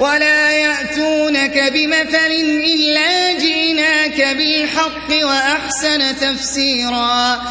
وَلَا يَأْتُونَكَ بِمَثَلٍ إِلَّا جِئْنَاكَ بِالْحَقِّ وَأَحْسَنَ تَفْسِيرًا.